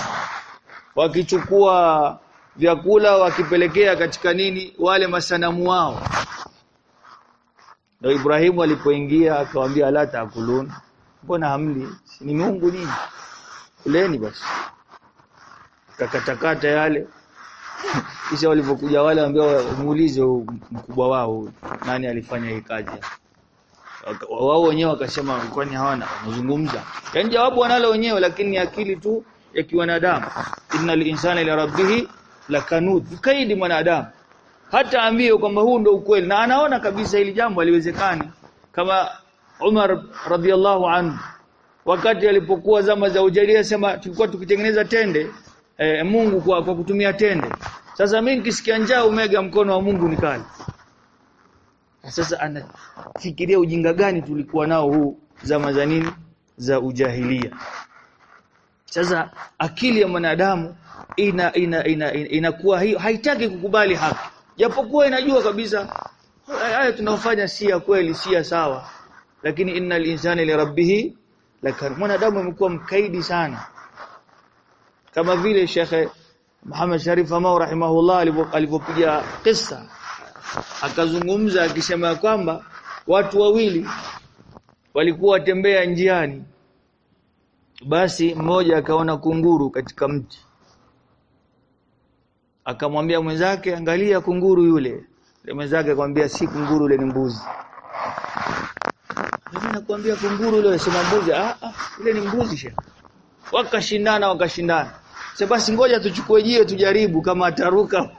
wakichukua vyakula wakipelekea katika nini wale masanamu wao. Ndio Ibrahimu alipoingia akawaambia la taakulun. Mbona hamli? Ni Mungu nini? Kuleni basi. Kakatakata yale. Kisha walipokuja wale ambao muulize mkubwa wao nani alifanya hii kazi wao wenyewe wakasema kwani hawana? Wanazungumza. Yani jawabu wanalo wenyewe lakini ni akili tu ya kiwanadamu. Innal insana ila rabbih lakanud kaidi mwanadamu. Hata ambie kwamba huu ndio ukweli na anaona kabisa hili jambo haliwezekani kama Umar radhiallahu anhu. Wakati alipokuwa zama za ujalia sema tulikuwa tukitengeneza tende e, Mungu kwa, kwa kutumia tende. Sasa mimi nikisikia njaa umega mkono wa Mungu nikali sasa anafikiria ujinga gani tulikuwa nao huu zama za nini? Za ujahilia sasa akili ya mwanadamu ina ina ina inakuwa hiyo haitaki kukubali haki. Japokuwa inajua kabisa haya tunaofanya si ya kweli si ya sawa. Lakini innal insana li rabbih lakini mwanadamu amekuwa mkaidi sana. Kama vile Sheikh Muhammad Sharif Amau rahimahullah alivyopiga kisa akazungumza akisema kwamba watu wawili walikuwa watembea njiani basi mmoja akaona kunguru katika mti. Akamwambia mwenzake angalia kunguru yule. Mwenzake akamwambia si kunguru yule ni mbuzi. Mimi nakwambia kunguru yule anasema mbuzi. Ah ah yule ni mbuzi sha. wakashindana wakashindana. Sasa basi ngoja tuchukue jiwe tujaribu kama ataruka.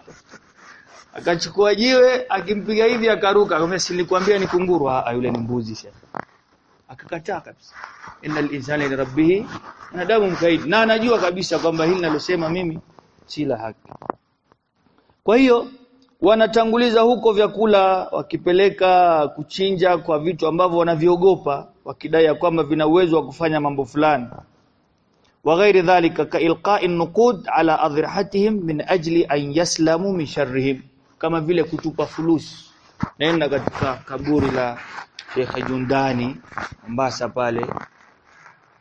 Akachukua jiwe akimpiga hivi akaruka. Akamwambia si nilikwambia ni kunguru. Ah yule ni mbuzi shehe akakataa kabisa. Innal insana li rabbih anadamu mkaidi. Na anajua kabisa kwamba hili nalosema mimi si la haki. Kwa hiyo wanatanguliza huko vyakula wakipeleka kuchinja kwa vitu ambavyo wanaviogopa wakidai ya kwamba vina uwezo wa kufanya mambo fulani. Wa ghairi dhalika ka ilqa'i nuqud ala adhrihatihim min ajli an yaslamu min sharrihim. Kama vile kutupa fulusi nenda katika kaburi la Sheikh Jundani Mombasa pale.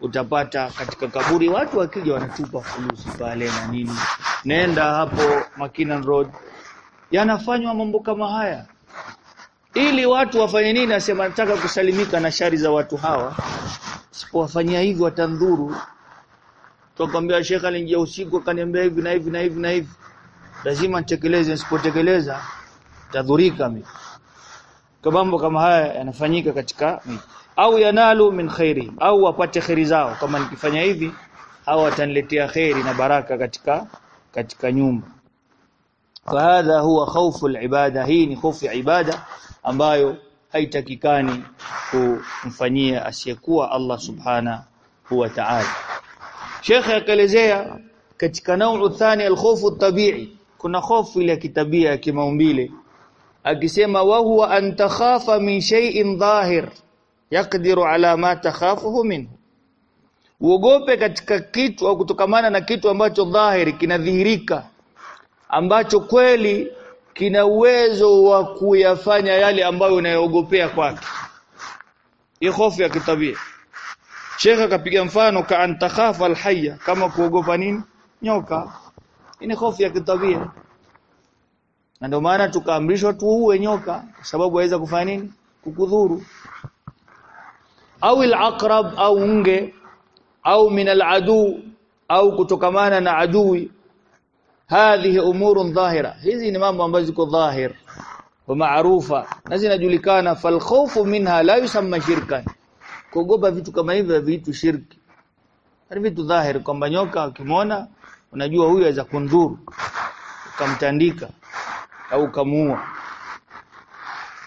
Utapata katika kaburi watu wakija wanatupa fulusi pale na nini. Nenda hapo Makinan Road. Yanafanywa mambo kama haya. Ili watu wafanye nini nasema nataka kusalimika na shari za watu hawa. Sipowafanyia hivyo watandhuru. Tukwambia Sheikh alinjia usiku akaniambia hivi na hivi na hivi na hivi. Lazima nitekeleze nisipotekeleza tadhurika mimi kwa mambo kama haya yanafanyika katika au yanalu min khairi au wapate khairi zao. Kama nikifanya hivi au wataniletea khairi na baraka katika katika nyumba. Fahadha huwa khawfu alibada. Hii ni hofu ya ibada ambayo haitakikani kumfanyia asiyekuwa Allah subhana wa ta'ala. Sheikh akaelezea katika nau'u thani alkhofu tabi'i kuna hofu ile ya kitabia ya kimaumbile akisema wa huwa an takhafa min shay'in dhahir yaqdiru ala ma takhafuhu minhu. Uogope katika kitu au kutokamana na kitu ambacho dhahiri kinadhihirika ambacho kweli kina uwezo wa kuyafanya yale ambayo unayogopea kwake. Hii hofu ya kitabia. Sheikh akapiga mfano ka antakhafa alhayya kama kuogopa nini? Nyoka. Ni hofu ya kitabia na ndio maana tukaamrishwa tuue nyoka kwa sababu waweza kufanya nini? Kukudhuru. Au al-aqrab au nge au min al-adu au kutokamana na adui. Hadhihi umurun dhahira. Hizi ni mambo ambazo ziko dhahir wa maarufa na zinajulikana fal khawfu minha la yusamma shirkan. Kuogopa vitu kama hivyo vitu shirki. Ni vitu dhahir kwamba nyoka ukimwona unajua huyu aweza kundhuru. Ukamtandika au kamuua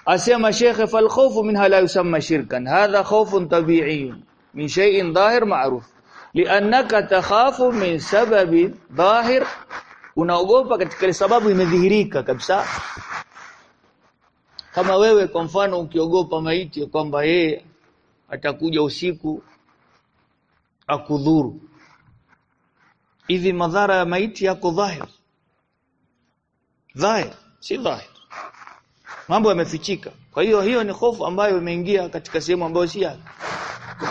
asema shekhe fal khawfu minha la yusamma shirkan. Hadha khawfun tabi'i min shay'in dhahir ma'ruf. Li'annaka takhafu min sababi dhahir. Unaogopa katika sababu imedhihirika kabisa. Kama wewe kwa mfano ukiogopa maiti kwamba yeye atakuja usiku akudhuru. Hivi madhara ya maiti yako dhahir? Dhahir si dhahir. Mambo yamefichika. Kwa hiyo hiyo ni hofu ambayo imeingia katika sehemu ambayo si yake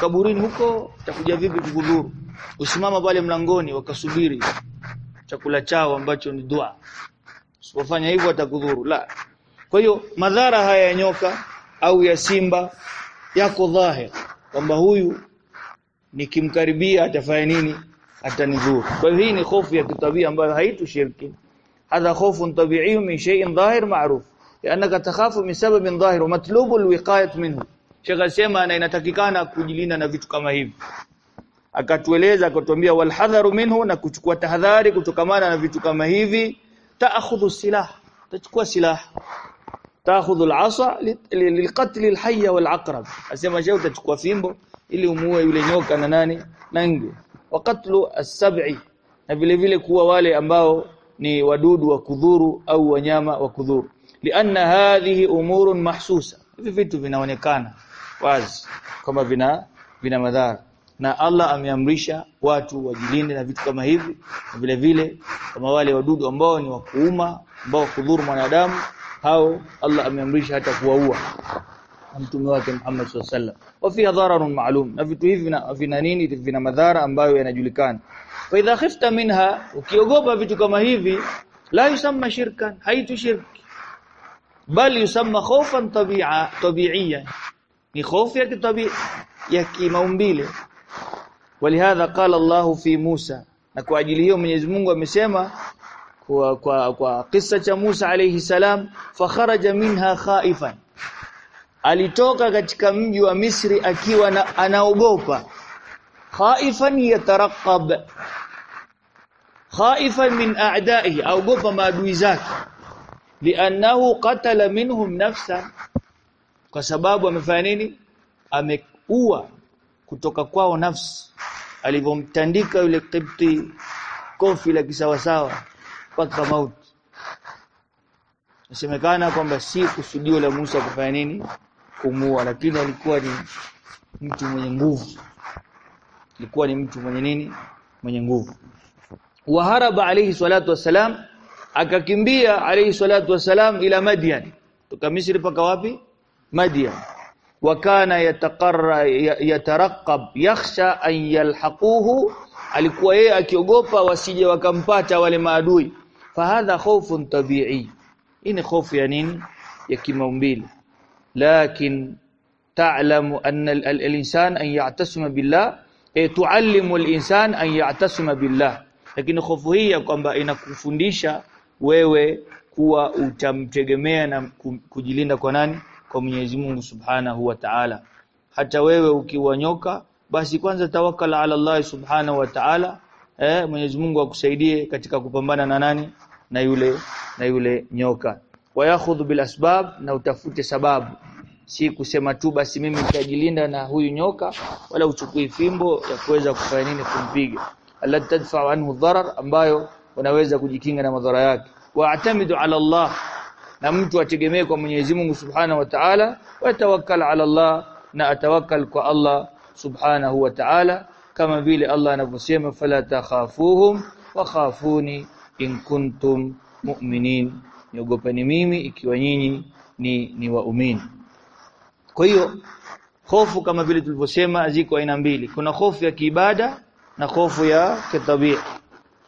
kaburini huko utakuja vipi kukudhuru? Usimama pale mlangoni wakasubiri chakula chao ambacho ni dua. Usipofanya hivyo atakudhuru la. Kwa hiyo madhara haya ya nyoka au ya simba yako dhahir kwamba huyu nikimkaribia atafanya nini atanidhuru. Kwa hiyo hii ni hofu ya kitabia ambayo haitu shirki hadha khawfun tabi'i min shay'in dhahir ma'ruf لانك تخاف من سبب ظاهر ومطلوب الوقايه منه Sheikh asema na inatakikana kujilinda na vitu kama hivi akatueleza akatuambia walhadharu minhu na kuchukua tahadhari kutokamana na vitu kama hivi taakhudhu silah tachukua silah taakhudhu al'asa lilqatl alhayya wal'aqrab asema sheikh utachukua fimbo ili umuue yule nyoka na nani nange wa qatlu as-sab'i na vile vile kuwa wale ambao ni wadudu wa kudhuru au wanyama wa kudhuru. Lianna hadhihi umurun mahsusa. Hivi vitu vinaonekana wazi kama vina vina madhara. Na Allah ameamrisha watu wajilinde na vitu kama hivi vile vile kama wale wadudu ambao ni wa kuuma ambao kudhuru mwanadamu hao Allah ameamrisha hata kuwaua. Mtume wake Muhammad sallallahu alaihi wasallam. Wa fiha dhararun ma'lum. Na vitu hivi vina nini? Vina madhara ambayo yanajulikana fa idha khifta minha ukiogopa vitu kama hivi la yusamma shirkan haitu shirki. Bal yusamma khawfan tabi'a tabi'iyan ni hofu ya kitabia ya kimaumbile. Walihadha qala Allah fi Musa. Na kwa ajili hiyo Mwenyezi Mungu amesema kwa kwa kwa kisa cha Musa alayhi salam fakharaja minha khaifan. Alitoka katika mji wa Misri akiwa na, anaogopa. Khaifan yatarqab khaifan min a'da'ihi aogopa maadui zake. Li'annahu qatala minhum nafsan kwa sababu amefanya nini? Ameua kutoka kwao nafsi. Alivyomtandika yule kibti kofi la kisawasawa mpaka mauti. Nasemekana kwamba si kusudio la Musa kufanya nini? Kumua lakini alikuwa ni mtu mwenye nguvu. Alikuwa ni mtu mwenye nini? Mwenye nguvu waharaba alayhi salatu wassalam akakimbia alayhi salatu wassalam ila Madian toka Misri paka wapi Madian wakana yataqarra yatarqab yakhsha an yalhaquhu alikuwa yeye akiogopa wasije wakampata wale maadui fahadha khawfun tabi'i hii ni hofu ya nini ya kimaumbile lakin ta'lamu anna al-insan an ya'tasima billah e, tuallimu al-insan an ya'tasima billah lakini hofu hii ya kwamba inakufundisha wewe kuwa utamtegemea na kujilinda kwa nani? Kwa Mwenyezi Mungu Subhanahu wa Ta'ala. Hata wewe ukiwa nyoka basi kwanza tawakkal ala Allah Subhanahu wa Ta'ala eh Mwenyezi Mungu akusaidie katika kupambana na nani? Na yule na yule nyoka. Wayakhudhu bil asbab na utafute sababu. Si kusema tu basi mimi nitajilinda na huyu nyoka wala uchukui fimbo ya kuweza kufanya nini kumpiga allati tadfa anhu dharar ambayo unaweza kujikinga na madhara yake. waatamidu ala Allah na mtu ategemee kwa Mwenyezi Mungu Subhanahu wa Ta'ala. wa tawakkal ala Allah na atawakkal kwa Allah Subhanahu wa Ta'ala. kama vile Allah anavyosema fala takhafuhum wa khafuni in kuntum mu'minin niogopeni mimi ikiwa nyinyi ni ni waumini kwa hiyo hofu kama vile tulivyosema ziko aina mbili kuna hofu ya kiibada na hofu ya kitabia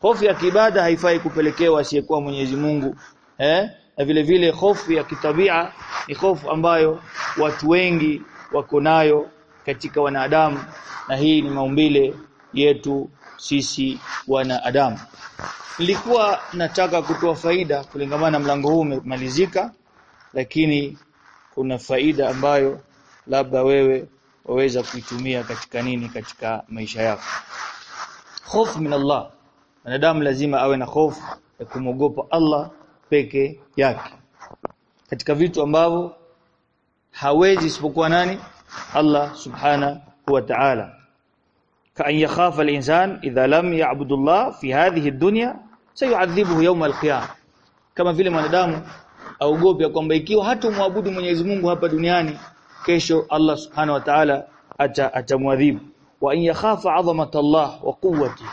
hofu ya kibada haifai kupelekewa asiyekuwa Mwenyezi Mungu eh? Na vile vile hofu ya kitabia ni hofu ambayo watu wengi wako nayo katika wanadamu na hii ni maumbile yetu sisi wanadamu. Nilikuwa nataka kutoa faida kulingamana na mlango huu umemalizika lakini kuna faida ambayo labda wewe waweza kuitumia katika nini katika maisha yako Hofu min Allah. Wanadamu lazima awe na hofu ya kumwogopa Allah peke yake. Katika vitu ambavyo hawezi isipokuwa nani? Allah subhanahu wa ta'ala. Ka an yakhafa al-insan idha lam ya'budu Allah fi hadhihi ad-dunya sayu'adhibuhu yawm al-qiyamah. Kama vile mwanadamu aogope kwamba ikiwa hatomwabudu Mwenyezi Mungu hapa duniani kesho Allah subhana wa ta'ala atamwadhibu wa an yakhafa 'azamata Allah wa quwwati.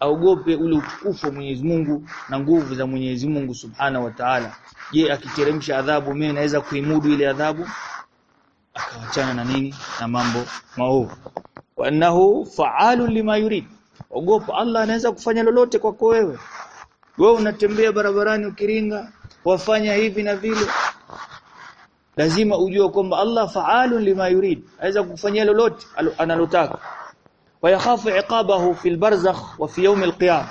Aogope ule utukufu wa Mwenyezi Mungu na nguvu za Mwenyezi Mungu Subhana wa Ta'ala. Je akiteremsha adhabu mimi naweza kuimudu ile adhabu? Akawachana na nini? Na mambo maovu. Wa annahu fa'alu lima yurid. Ogopa Allah anaweza kufanya lolote kwako wewe. Wewe unatembea barabarani ukiringa wafanya hivi na vile lazima ujue kwamba Allah faalun lima yurid. Aweza kukufanyia lolote analotaka. Wayakhafu iqabahu fil barzakh wa fi yawm alqiyam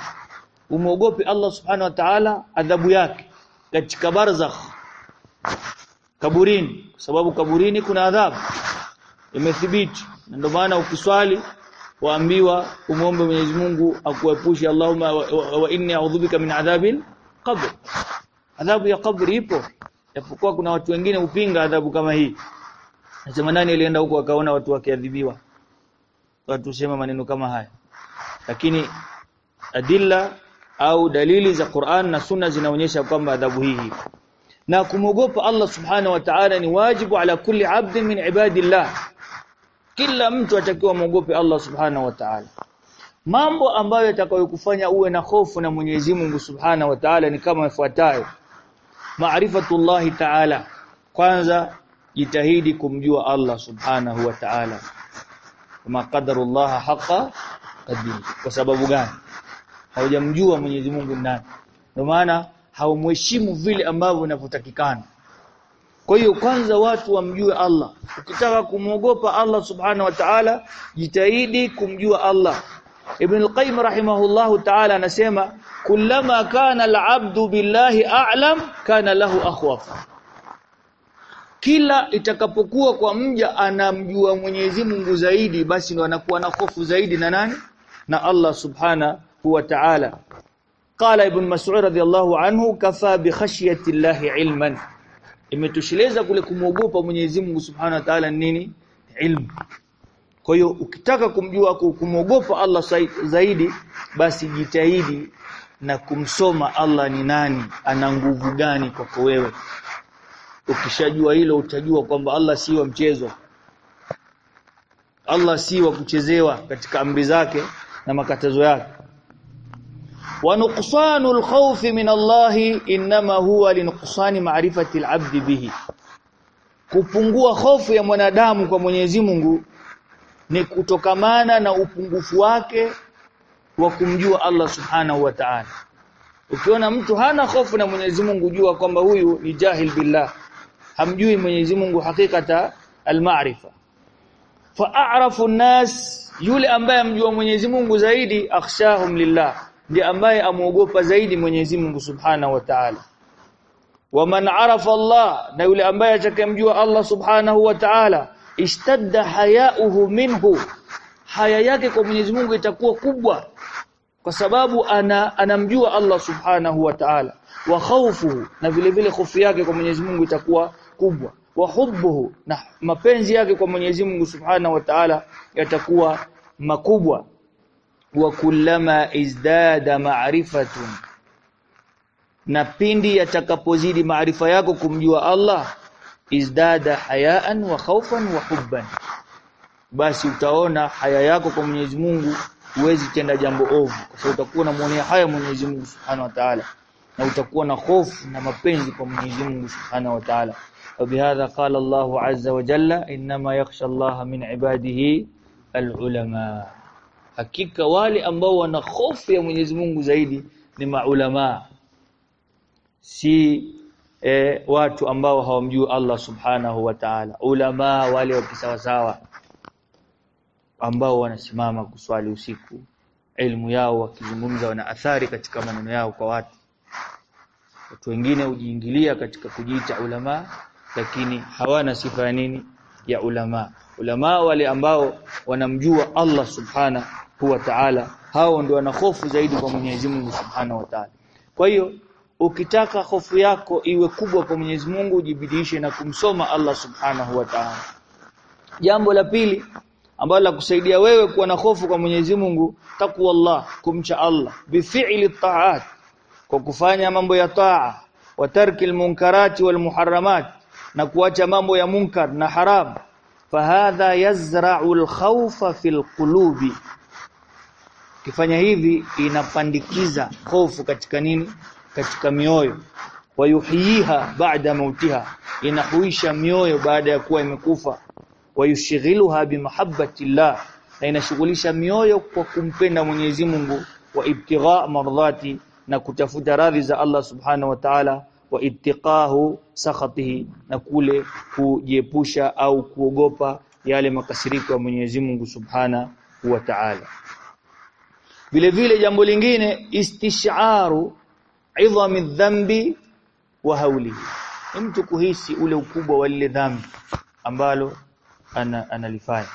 umuogope Allah subhanahu wa ta'ala adhabu yake katika barzakh. Kaburini. Kwa sababu kaburini kuna adhabu. Imethibiti. Ndio maana ukiswali waambiwa umuombe Mwenyezi Mungu akuepushe Allahumma wa, wa, wa inni a'udhubika min adhabil qabr. Adhabu ya kabri ipo japokuwa kuna watu wengine upinga adhabu kama hii. Nasema nani alienda huko akaona watu wakiadhibiwa? Watu sema maneno kama haya. Lakini adilla au dalili za Qur'an na Sunna zinaonyesha kwamba adhabu hii na kumogopa Allah subhanahu wa ta'ala ni wajibu ala kulli 'abdin min ibadillah. Kila mtu atakiwa muogope Allah subhanahu wa ta'ala. Mambo ambayo yatakayokufanya uwe na hofu na Mwenyezi Mungu subhanahu wa ta'ala ni kama ifuatayo maarifatullah ta'ala. Kwanza jitahidi kumjua Allah subhanahu wa ta'ala. Kama qadarullah haqa qadri. Kwa sababu gani? Haujamjua Mwenyezi Mungu ndani ndio maana haumheshimu vile ambavyo inavyotakikana. Kwa hiyo kwanza watu wamjue Allah. Ukitaka kumwogopa Allah subhanahu wa ta'ala jitahidi kumjua Allah Ibn al-Qayyim rahimahullahu ta'ala anasema kullama kana al-'abdu billahi a'lam kana lahu akhwaf kila itakapokuwa kwa mja anamjua Mwenyezi Mungu zaidi basi ndo anakuwa na hofu zaidi na nani? Na Allah subhanahu wa ta'ala. Qala ibn mas'ud radiyallahu anhu kafa bi khashyati llahi ilman. Imetosheleza kule kumwogopa Mwenyezi Mungu subhanahu wa ta'ala nini? Ilmu kwa hiyo ukitaka kumjua kumwogopa Allah zaidi basi jitahidi na kumsoma Allah ni nani ana nguvu gani kwako wewe. Ukishajua hilo utajua kwamba Allah si wa mchezo. Allah si wa kuchezewa katika amri zake na makatazo yake. Wa nuqsanul khawfi min Allah inma huwa linuqsani ma'rifati al-'abd bihi. Kupungua hofu ya mwanadamu kwa Mwenyezi Mungu ni kutokamana na upungufu wake wa kumjua Allah Subhanahu wa Ta'ala. Ukiona mtu hana hofu na Mwenyezi Mungu jua kwamba huyu ni jahil billah. Hamjui Mwenyezi Mungu hakikata al-ma'rifa. Fa'arafu nas yule ambaye amjua Mwenyezi Mungu zaidi akhshahum lillah. Ndiye ambaye amuogopa zaidi Mwenyezi Mungu Subhanahu wa Ta'ala. Wa man arafa Allah na yule ambaye atakayemjua Allah Subhanahu wa Ta'ala ishtadda hayauhu minhu. Haya yake kwa Mwenyezi Mungu itakuwa kubwa kwa sababu ana anamjua Allah Subhanahu wa Ta'ala. Wa khawfuhu na vile vile hofu yake kwa Mwenyezi Mungu itakuwa kubwa. Wa hubbuhu na mapenzi yake kwa Mwenyezi Mungu Subhanahu wa Ta'ala yatakuwa makubwa. Wa kullama izdada ma'rifatun na pindi yatakapozidi maarifa yako kumjua Allah izdada hayaan wa khawfan wa hubban basi utaona haya yako kwa Mwenyezi Mungu huwezi tenda jambo ovu kwa sababu utakuwa unamwonea haya Mwenyezi Mungu Subhanahu wa Ta'ala na utakuwa na hofu na mapenzi kwa Mwenyezi Mungu Subhanahu wa Ta'ala وبهذا قال الله عز وجل إنما يخشى الله من عباده العلماء hakika wale ambao wana hofu ya Mwenyezi Mungu zaidi ni maulama si eh, watu ambao hawamjui Allah Subhanahu wa Ta'ala. Ulama wale wa kisawasawa ambao wanasimama kuswali usiku. Elimu yao wakizungumza wana athari katika maneno yao kwa watu. Watu wengine hujiingilia katika kujiita ulama lakini hawana sifa ya nini? Ya ulama. Ulama wale ambao wanamjua Allah subhanahu wa ta'ala hao ndio wana hofu zaidi kwa Mwenyezi Mungu subhanahu wa ta'ala. Kwa hiyo ukitaka hofu yako iwe kubwa kwa Mwenyezi Mungu jibidishe na kumsoma Allah subhanahu wa ta'ala. Jambo la pili ambalo la kusaidia wewe kuwa na hofu kwa Mwenyezi Mungu takwa Allah kumcha Allah. Bifi'li ta'at kwa kufanya mambo ya taa wa tarki almunkarati walmuharramat na kuacha mambo ya munkar na haram. Fahadha yazra'u alkhawfa fil qulubi. Kifanya hivi inapandikiza hofu katika nini katika mioyo. Wayuhiha baada mautiha inahuisha mioyo baada ya kuwa imekufa. Wayushighiluha bimahabbati llah na inashughulisha mioyo kwa kumpenda Mwenyezi Mungu. Wa ibtigha mardhati. Na kutafuta radhi za Allah subhanahu wa ta'ala. Wa ittiqahu sakhatihi. Na kule kujiepusha au kuogopa yale makasiriko ya Mwenyezi Mungu subhanahu wa ta'ala. Vile vile jambo lingine istisharu idhami dhambi wa haulihi mtu kuhisi ule ukubwa wa lile dhambi ambalo analifanya. ana